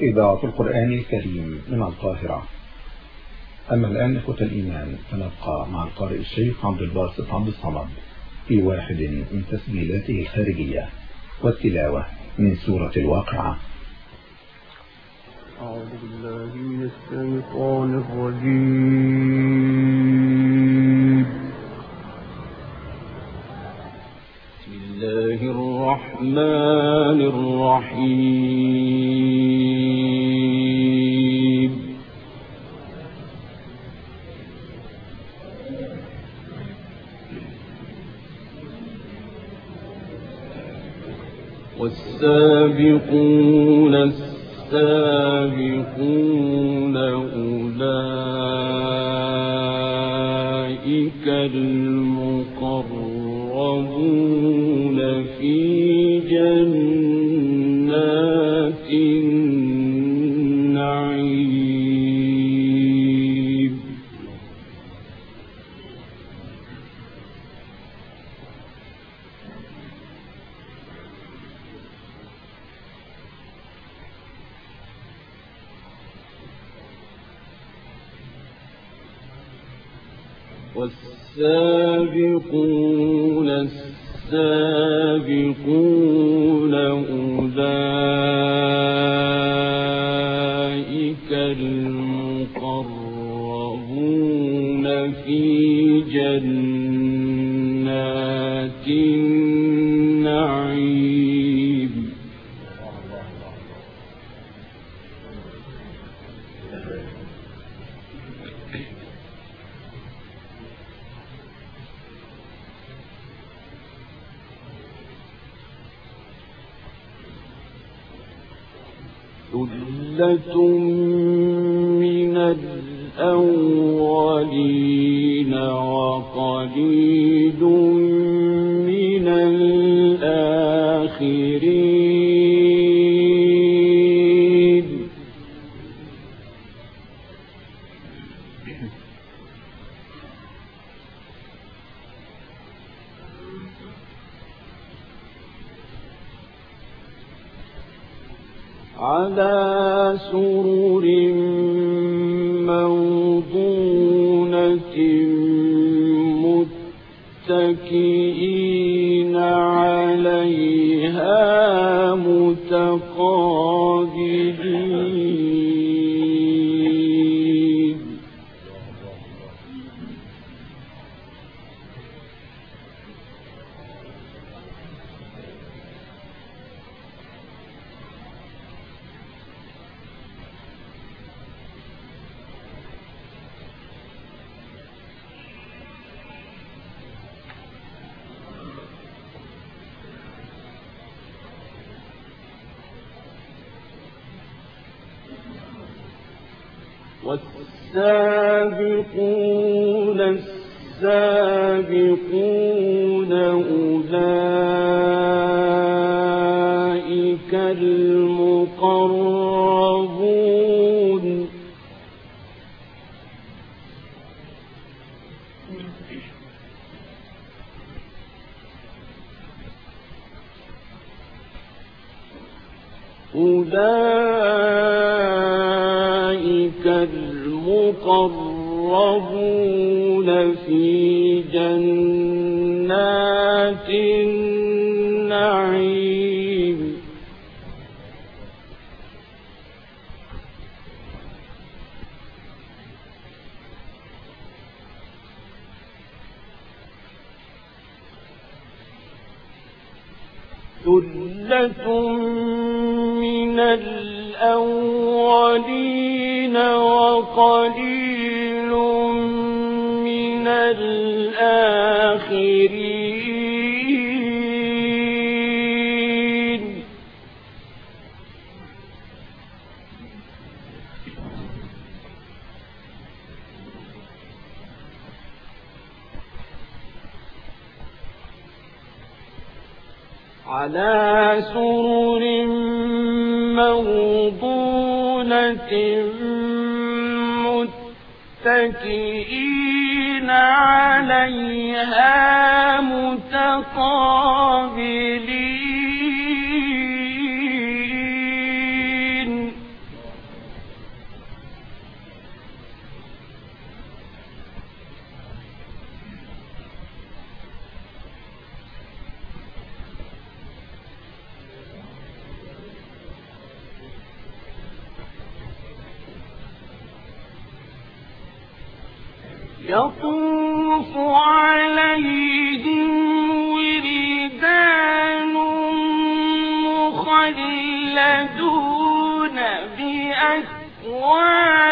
إذاعة القرآن الكريم من القاهرة. أما الآن إخوة الإيمان فنبقى مع القارئ الشيخ عبد الباسط عبد الصمد في واحد من تسجيلاته الخارجية والتلاوة من سورة الواقعة. أعوذ بالله من الشيطان الرجيم. بسم الله الرحمن الرحيم. والسابقون السابقون أولئك المقربون والسابقون السابقون أولئك المقربون في ثلة والسابقون السابقون ثلة من الأولين وقليل متقابلين وَعَادٍ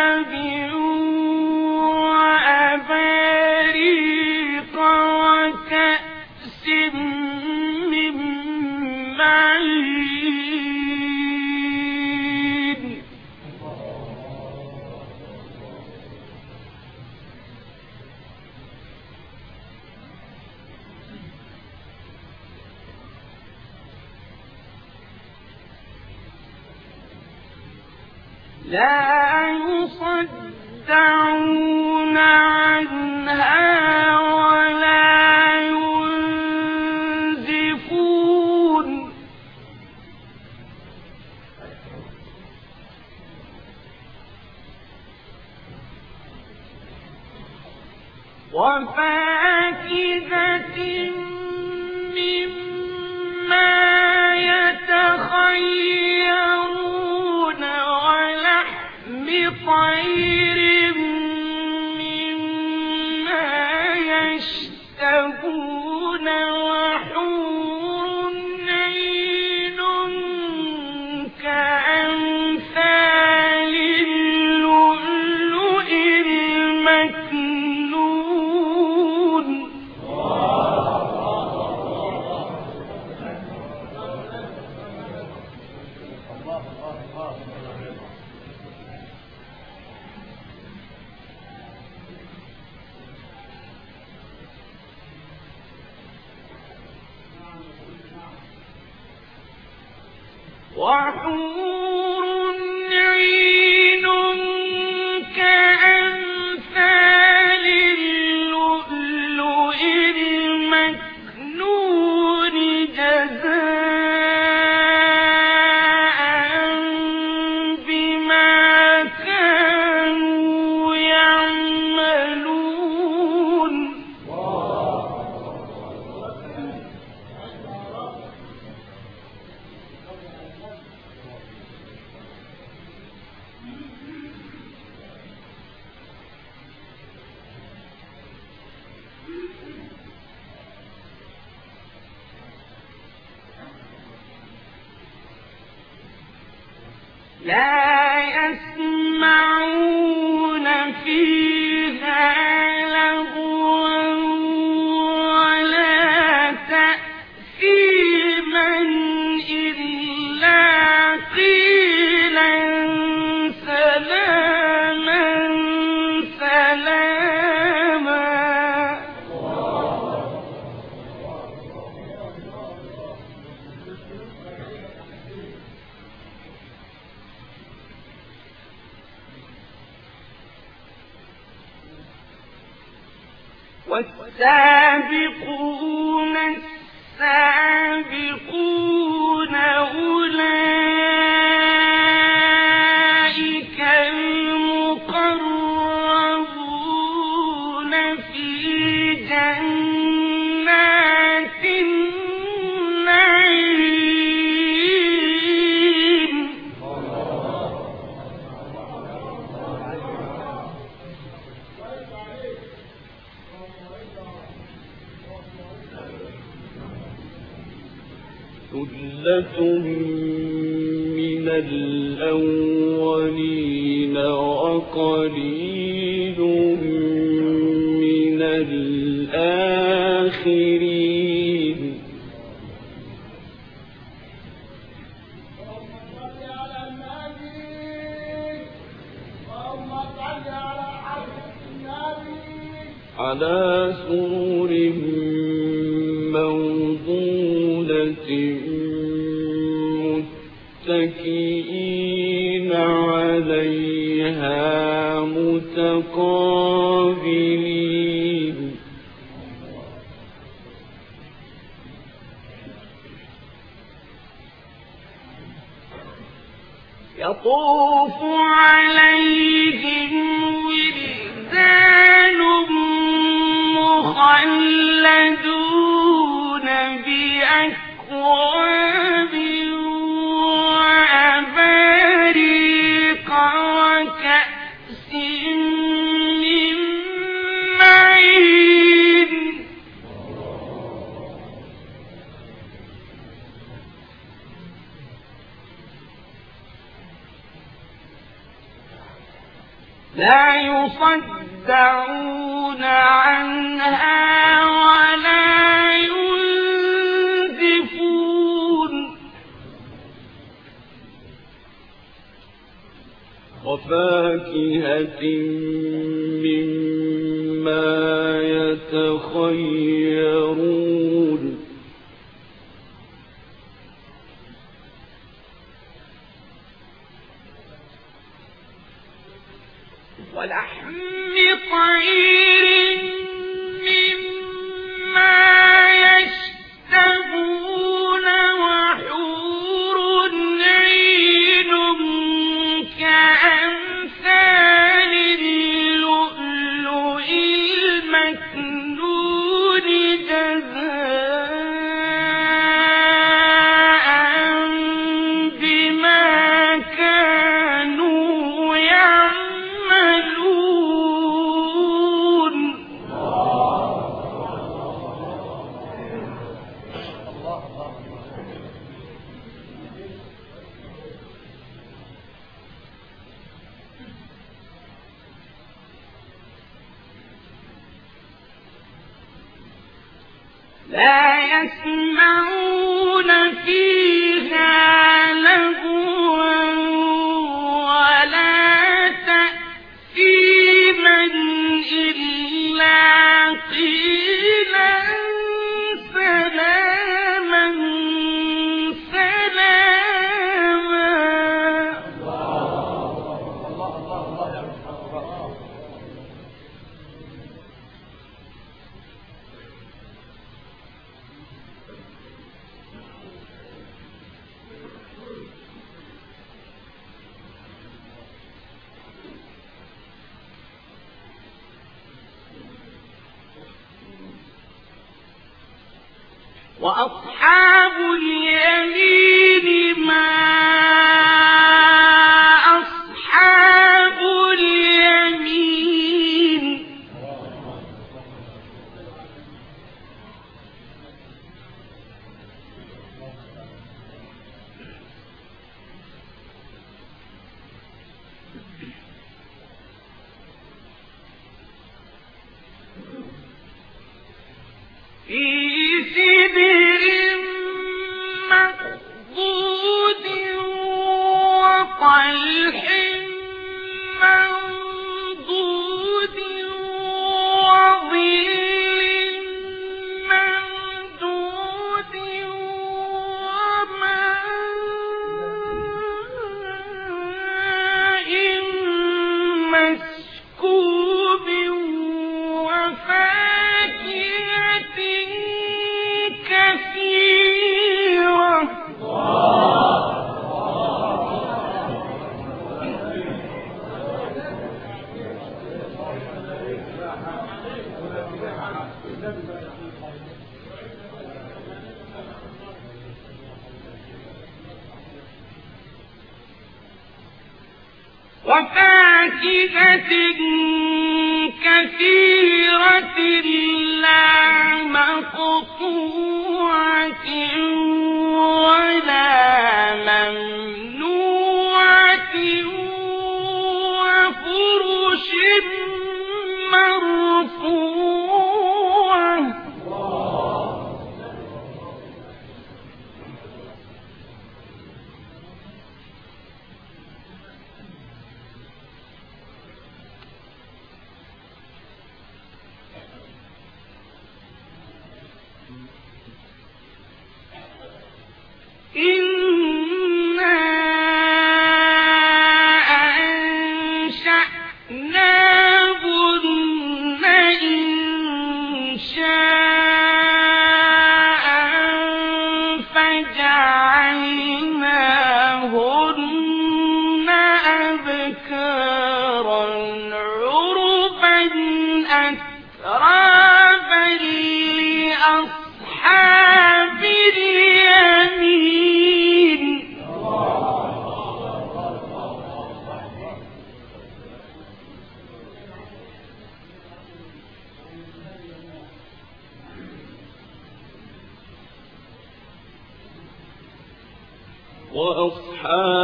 وحور سابق متكئين عليها متقابلين. يطوف عليهم ولدان مخلدون. يصدعون عنها ولا ينزفون. وفاكهة مما يتخير for وأصحاب اليمين وفاكهة كثيرة لا مقطوعة.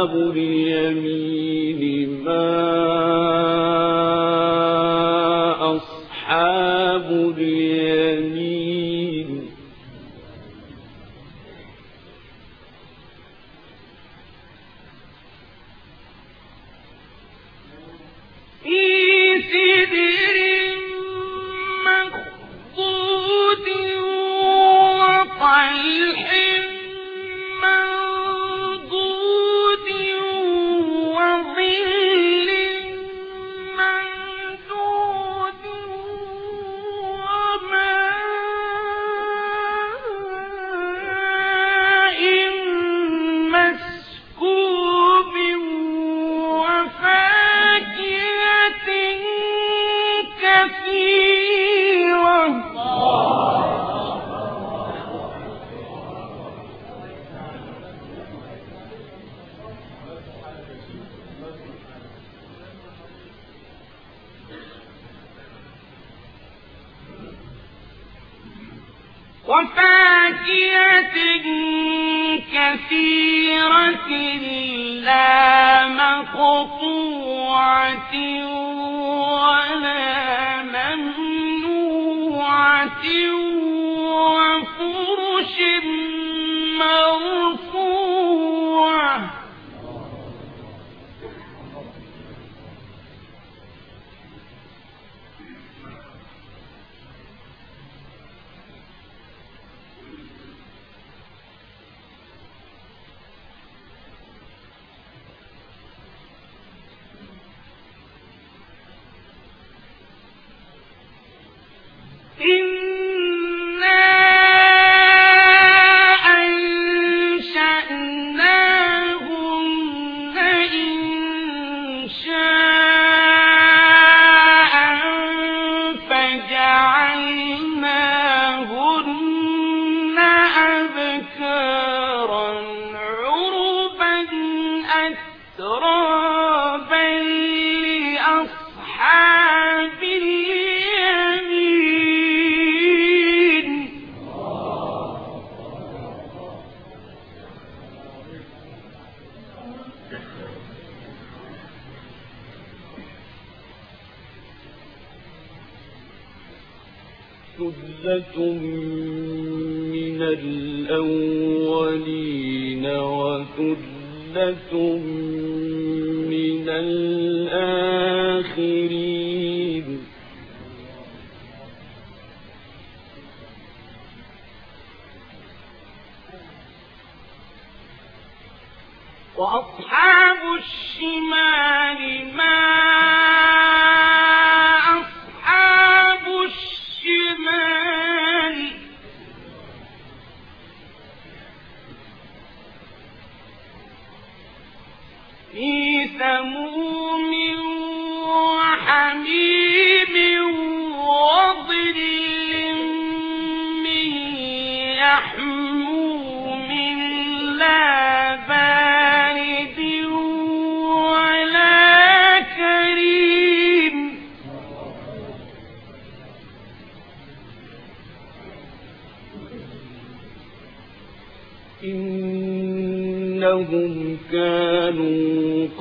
أصحاب اليمين. وفاكهة كثيرة لا مقطوعة ولا ممنوعة وفرش ثلة من الأولين وثلة من الآخرين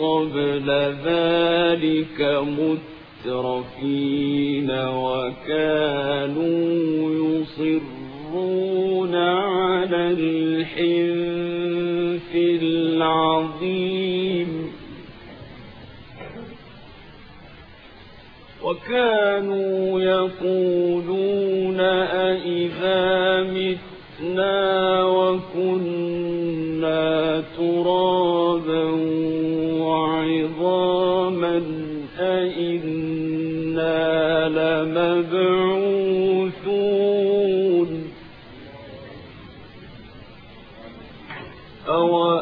قبل ذلك مترفين وكانوا يصرون على الحنث العظيم. وكانوا يقولون أئذا متنا وكنا ترابا وعظاما أئنا لمبعوثون أوآباؤنا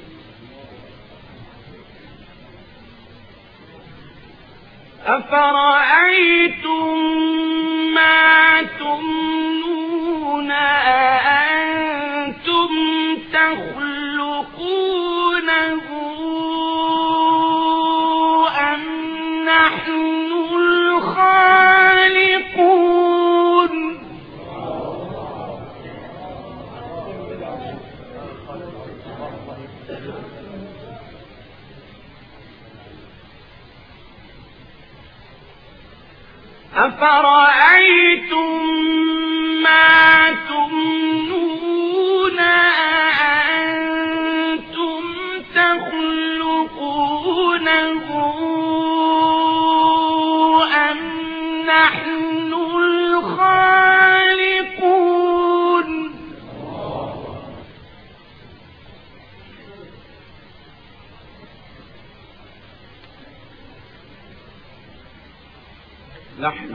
أفرأيتم ما تمنون أأنتم تخلقونه أفرأيتم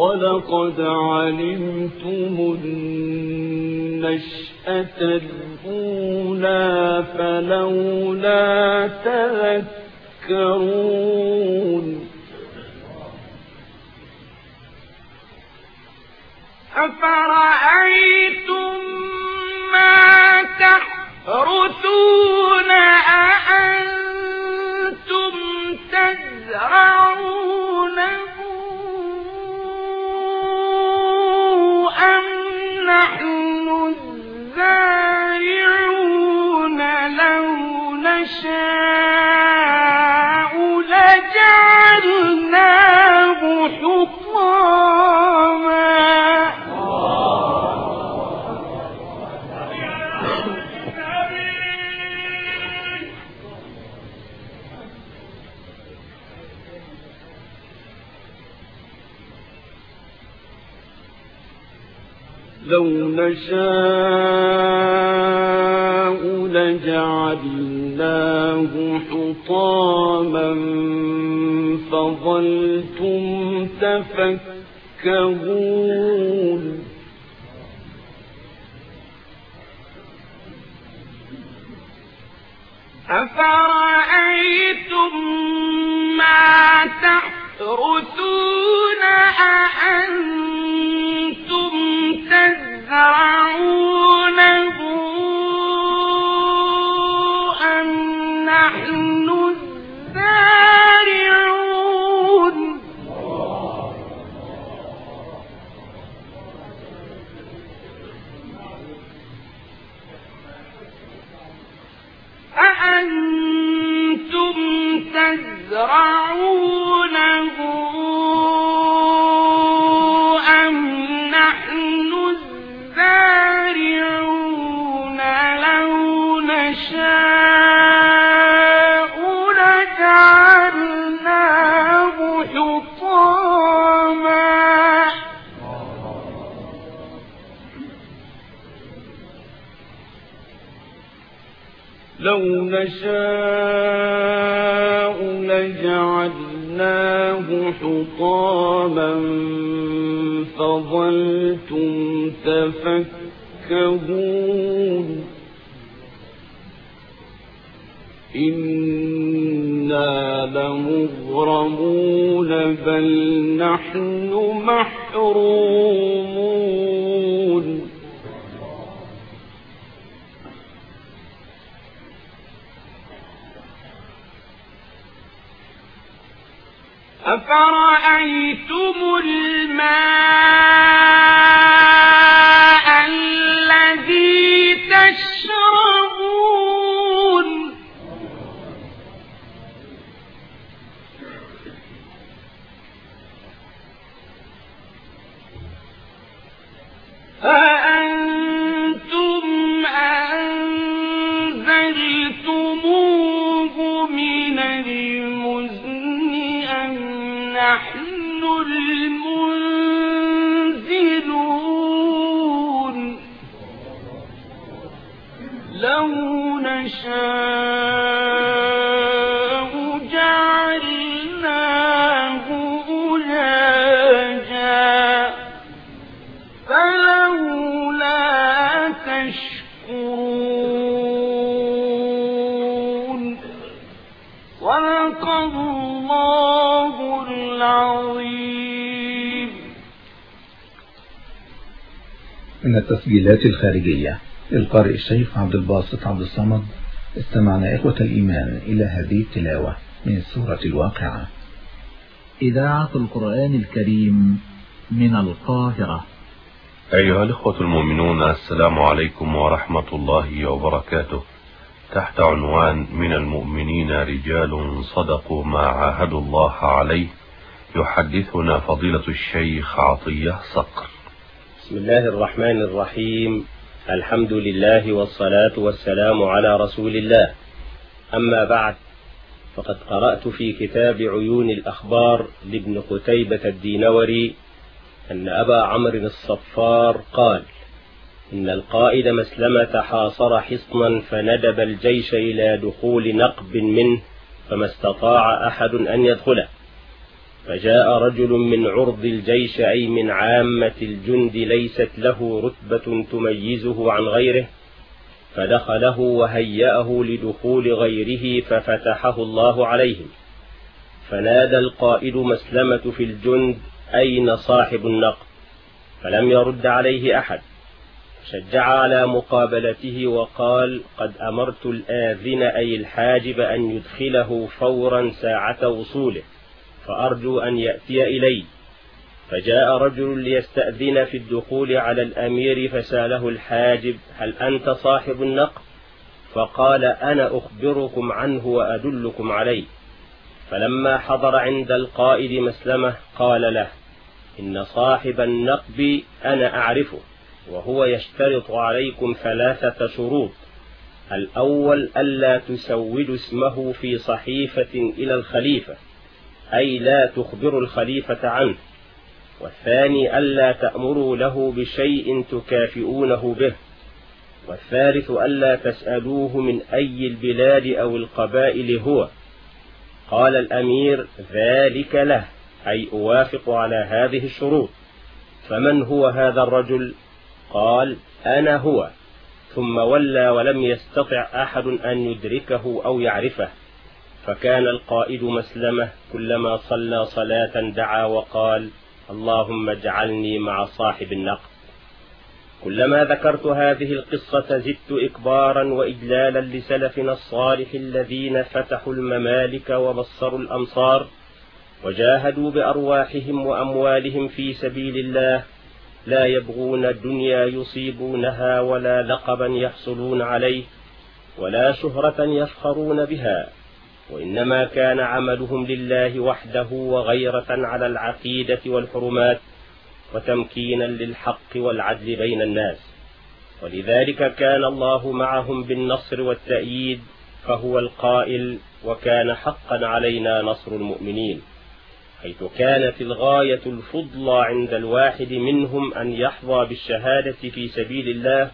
ولقد علمتم النشأة الأولى فلولا تذكرون. أفرأيتم ما تحرثون أأنتم تزرعونه نشاء لجعلناه حطاما فظلتم تفكهون أفرأيتم ما تحرثون أأنتم أفرأيتم الماء التسجيلات الخارجية. للقارئ الشيخ عبد الباسط عبد الصمد. استمعنا إخوة الإيمان إلى هذه التلاوة من سورة الواقعة. إذاعة القرآن الكريم من القاهرة. أيها الإخوة المؤمنون السلام عليكم ورحمة الله وبركاته. تحت عنوان من المؤمنين رجال صدقوا ما عاهدوا الله عليه يحدثنا فضيلة الشيخ عطية صقر. بسم الله الرحمن الرحيم. الحمد لله والصلاة والسلام على رسول الله. أما بعد فقد قرأت في كتاب عيون الأخبار لابن قتيبة الدينوري أن أبا عمرو الصفار قال إن القائد مسلمة حاصر حصنا فندب الجيش إلى دخول نقب منه فما استطاع أحد أن يدخله. فجاء رجل من عرض الجيش أي من عامة الجند ليست له رتبة تميزه عن غيره فدخله وهيأه لدخول غيره ففتحه الله عليهم. فنادى القائد مسلمة في الجند أين صاحب النقب فلم يرد عليه أحد. شجع على مقابلته وقال قد أمرت الآذن أي الحاجب أن يدخله فورا ساعة وصوله. فأرجو أن يأتي إلي. فجاء رجل ليستأذن في الدخول على الأمير فسأله الحاجب هل أنت صاحب النقب فقال أنا أخبركم عنه وأدلكم عليه. فلما حضر عند القائد مسلمة قال له إن صاحب النقب أنا أعرفه وهو يشترط عليكم ثلاثة شروط. الأول ألا تسود اسمه في صحيفة إلى الخليفة. أي لا تخبروا الخليفة عنه. والثاني ألا تأمروا له بشيء تكافئونه به. والثالث ألا تسألوه من أي البلاد أو القبائل هو. قال الأمير ذلك له أي أوافق على هذه الشروط. فمن هو هذا الرجل؟ قال أنا هو. ثم ولى ولم يستطع أحد أن يدركه أو يعرفه. فكان القائد مسلمة كلما صلى صلاة دعا وقال اللهم اجعلني مع صاحب النقد. كلما ذكرت هذه القصة زدت إكبارا وإجلالا لسلفنا الصالح الذين فتحوا الممالك وبصروا الأمصار وجاهدوا بأرواحهم وأموالهم في سبيل الله. لا يبغون دنيا يصيبونها ولا لقبا يحصلون عليه ولا شهرة يفخرون بها. وإنما كان عملهم لله وحده وغيرة على العقيدة والحرمات وتمكينا للحق والعدل بين الناس. ولذلك كان الله معهم بالنصر والتأييد فهو القائل وكان حقا علينا نصر المؤمنين حيث كانت الغاية الفضلى عند الواحد منهم أن يحظى بالشهادة في سبيل الله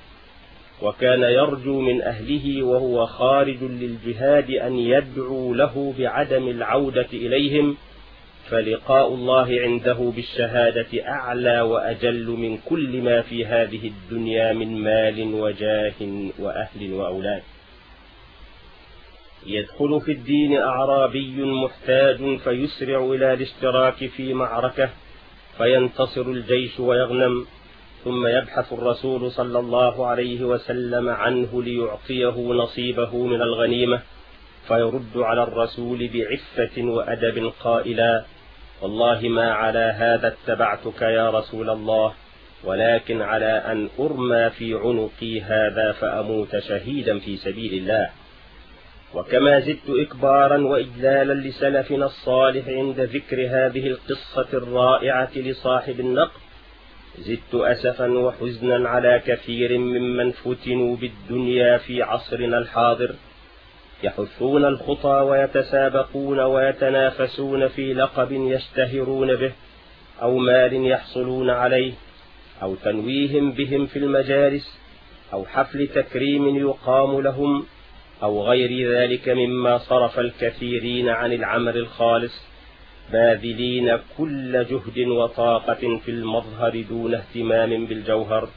وكان يرجو من أهله وهو خارج للجهاد أن يدعو له بعدم العودة إليهم فلقاء الله عنده بالشهادة أعلى وأجل من كل ما في هذه الدنيا من مال وجاه وأهل وأولاد. يدخل في الدين أعرابي محتاج فيسرع إلى الاشتراك في معركة فينتصر الجيش ويغنم. ثم يبحث الرسول صلى الله عليه وسلم عنه ليعطيه نصيبه من الغنيمة فيرد على الرسول بعفة وأدب قائلا والله ما على هذا اتبعتك يا رسول الله ولكن على أن أرمى في عنقي هذا فأموت شهيدا في سبيل الله. وكما زدت إكبارا وإجلالا لسلفنا الصالح عند ذكر هذه القصة الرائعة لصاحب النقد زدت أسفا وحزنا على كثير ممن فتنوا بالدنيا في عصرنا الحاضر. يحثون الخطى ويتسابقون ويتنافسون في لقب يشتهرون به أو مال يحصلون عليه أو تنويهم بهم في المجالس أو حفل تكريم يقام لهم أو غير ذلك مما صرف الكثيرين عن العمل الخالص. باذلين كل جهد وطاقة في المظهر دون اهتمام بالجوهر.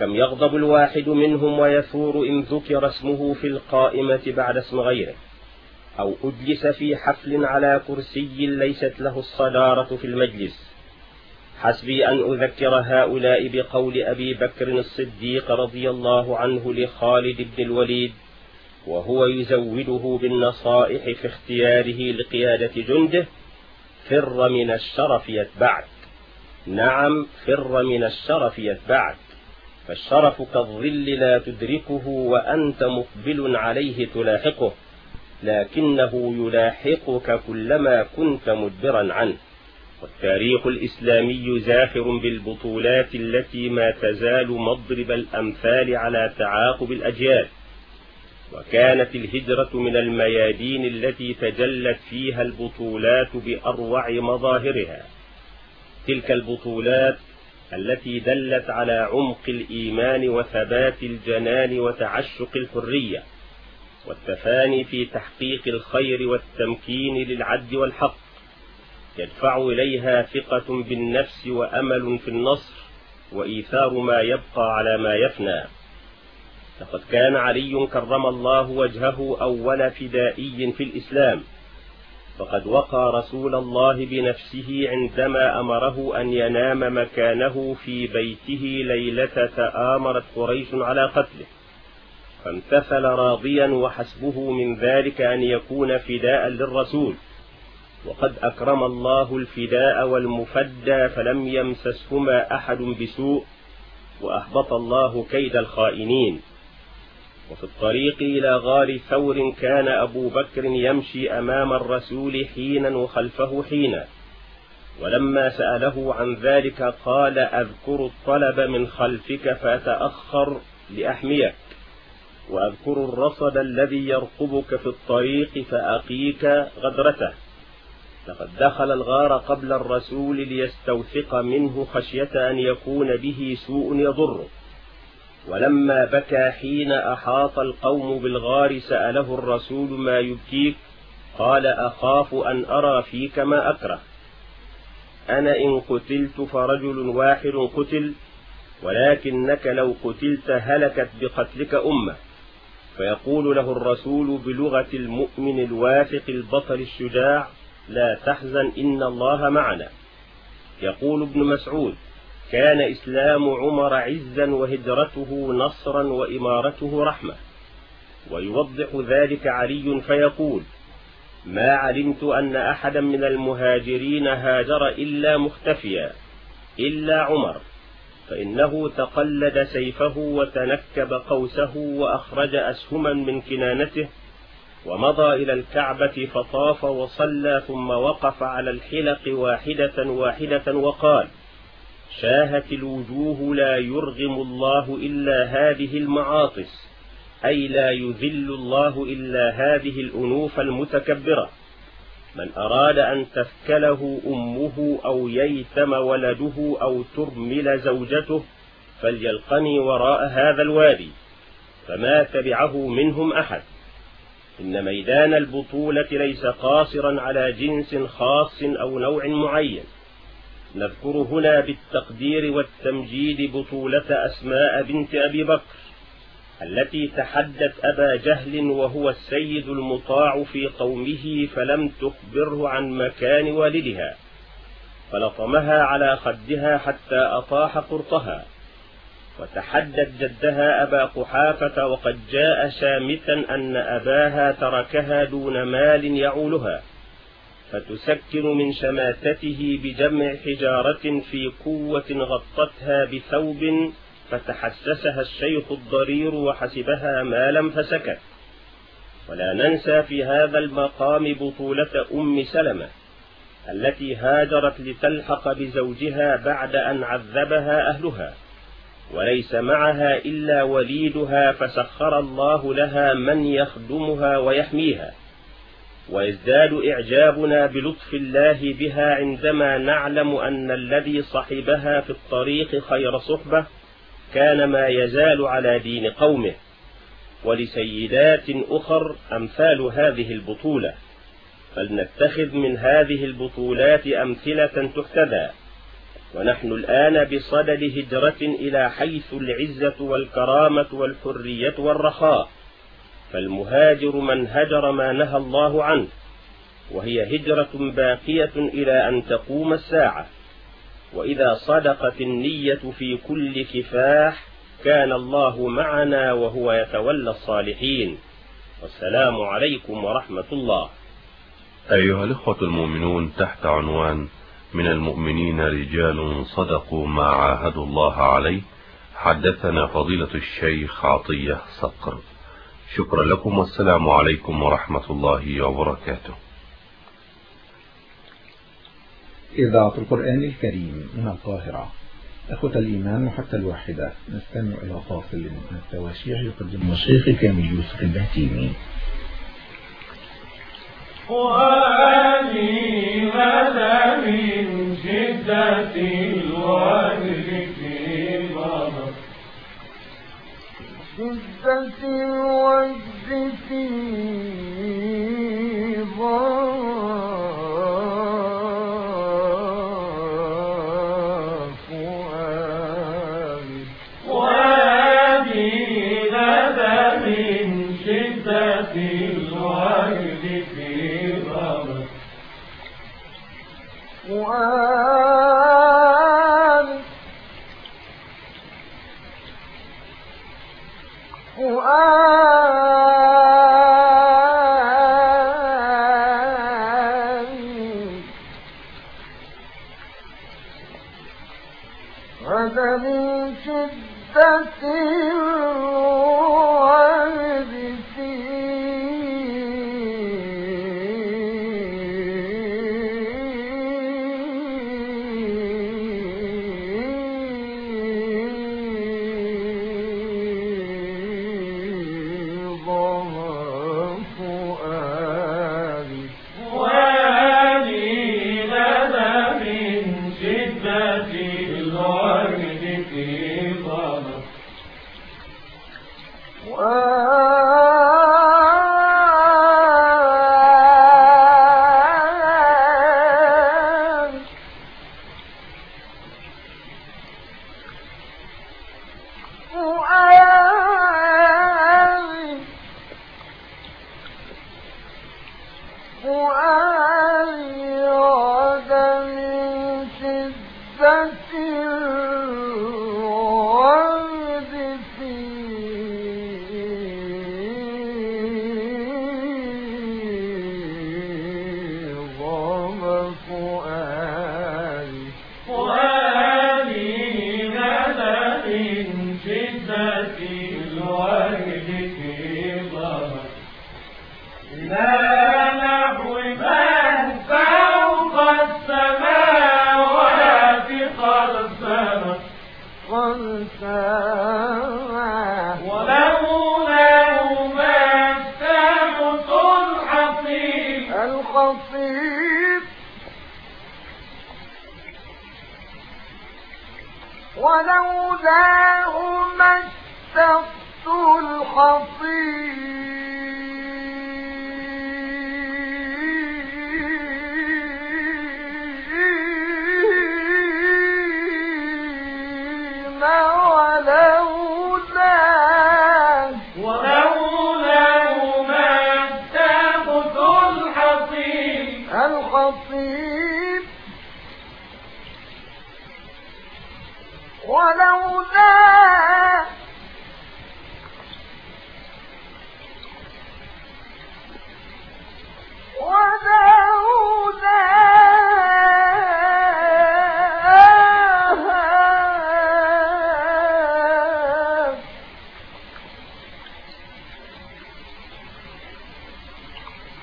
كم يغضب الواحد منهم ويثور إن ذكر اسمه في القائمة بعد اسم غيره. أو أجلس في حفل على كرسي ليست له الصدارة في المجلس. حسبي أن أذكر هؤلاء بقول أبي بكر الصديق رضي الله عنه لخالد بن الوليد. وهو يزوده بالنصائح في اختياره لقيادة جنده فر من الشرف يتبعك. نعم فر من الشرف يتبعك. فالشرف كالظل لا تدركه وأنت مقبل عليه تلاحقه لكنه يلاحقك كلما كنت مدبرا عنه. والتاريخ الإسلامي زاخر بالبطولات التي ما تزال مضرب الأمثال على تعاقب الأجيال. وكانت الهجرة من الميادين التي تجلت فيها البطولات بأروع مظاهرها. تلك البطولات التي دلت على عمق الإيمان وثبات الجنان وتعشق الحرية والتفاني في تحقيق الخير والتمكين للعدل والحق. يدفع إليها ثقة بالنفس وأمل في النصر وإيثار ما يبقى على ما يفنى. لقد كان علي كرم الله وجهه أول فدائي في الإسلام فقد وقى رسول الله بنفسه عندما أمره أن ينام مكانه في بيته ليلة تآمرت قريش على قتله فامتثل راضيا وحسبه من ذلك أن يكون فداء للرسول وقد أكرم الله الفداء والمفدى فلم يمسسهما أحد بسوء وأحبط الله كيد الخائنين. وفي الطريق إلى غار ثور كان أبو بكر يمشي أمام الرسول حينا وخلفه حينا. ولما سأله عن ذلك قال أذكر الطلب من خلفك فأتأخر لأحميك. وأذكر الرصد الذي يرقبك في الطريق فأقيك غدرته. لقد دخل الغار قبل الرسول ليستوثق منه خشية أن يكون به سوء يضره. ولما بكى حين أحاط القوم بالغار سأله الرسول ما يبكيك؟ قال أخاف أن أرى فيك ما أكره. أنا إن قتلت فرجل واحد قتل ولكنك لو قتلت هلكت بقتلك أمة. فيقول له الرسول بلغة المؤمن الواثق البطل الشجاع لا تحزن إن الله معنا. يقول ابن مسعود كان إسلام عمر عزا وهجرته نصرا وإمارته رحمة. ويوضح ذلك علي فيقول ما علمت أن أحدا من المهاجرين هاجر إلا مختفيا إلا عمر فإنه تقلد سيفه وتنكب قوسه وأخرج أسهما من كنانته ومضى إلى الكعبة فطاف وصلى ثم وقف على الحلق واحدة واحدة وقال شاهت الوجوه لا يرغم الله إلا هذه المعاطس أي لا يذل الله إلا هذه الأنوف المتكبرة. من أراد أن تثكله أمه أو ييتم ولده أو ترمل زوجته فليلقني وراء هذا الوادي فما تبعه منهم أحد. إن ميدان البطولة ليس قاصرا على جنس خاص أو نوع معين. نذكر هنا بالتقدير والتمجيد بطولة أسماء بنت أبي بكر التي تحدت أبا جهل وهو السيد المطاع في قومه فلم تخبره عن مكان والدها فلطمها على خدها حتى أطاح قرطها وتحدت جدها أبا قحافة وقد جاء شامتا أن أباها تركها دون مال يعولها. فتسكن من شماتته بجمع حجارة في قوة غطتها بثوب فتحسسها الشيخ الضرير وحسبها مالا فسكت. ولا ننسى في هذا المقام بطولة أم سلمة التي هاجرت لتلحق بزوجها بعد أن عذبها أهلها. وليس معها إلا وليدها فسخر الله لها من يخدمها ويحميها. ويزداد إعجابنا بلطف الله بها عندما نعلم أن الذي صحبها في الطريق خير صحبة كان ما يزال على دين قومه ولسيدات أخر أمثال هذه البطولة. فلنتخذ من هذه البطولات أمثلة تحتذى. ونحن الآن بصدد هجرة إلى حيث العزة والكرامة والحرية والرخاء. فالمهاجر من هجر ما نهى الله عنه وهي هجرة باقية إلى أن تقوم الساعة. وإذا صدقت النية في كل كفاح كان الله معنا وهو يتولى الصالحين. والسلام عليكم ورحمة الله. أيها الإخوة المؤمنون تحت عنوان من المؤمنين رجال صدقوا ما عاهدوا الله عليه حدثنا فضيلة الشيخ عطية صقر. شكرا لكم والسلام عليكم ورحمة الله وبركاته. إذاعة القرآن الكريم من القاهرة. أخوة الإيمان وحتى الواحدة نستمع إلى فاصل من التواشيح يقدم الشيخ كامل يوسف البهتيمي. وهذه مدى من شدة الوجد شدة الوجد في ضعفها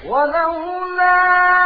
ولولا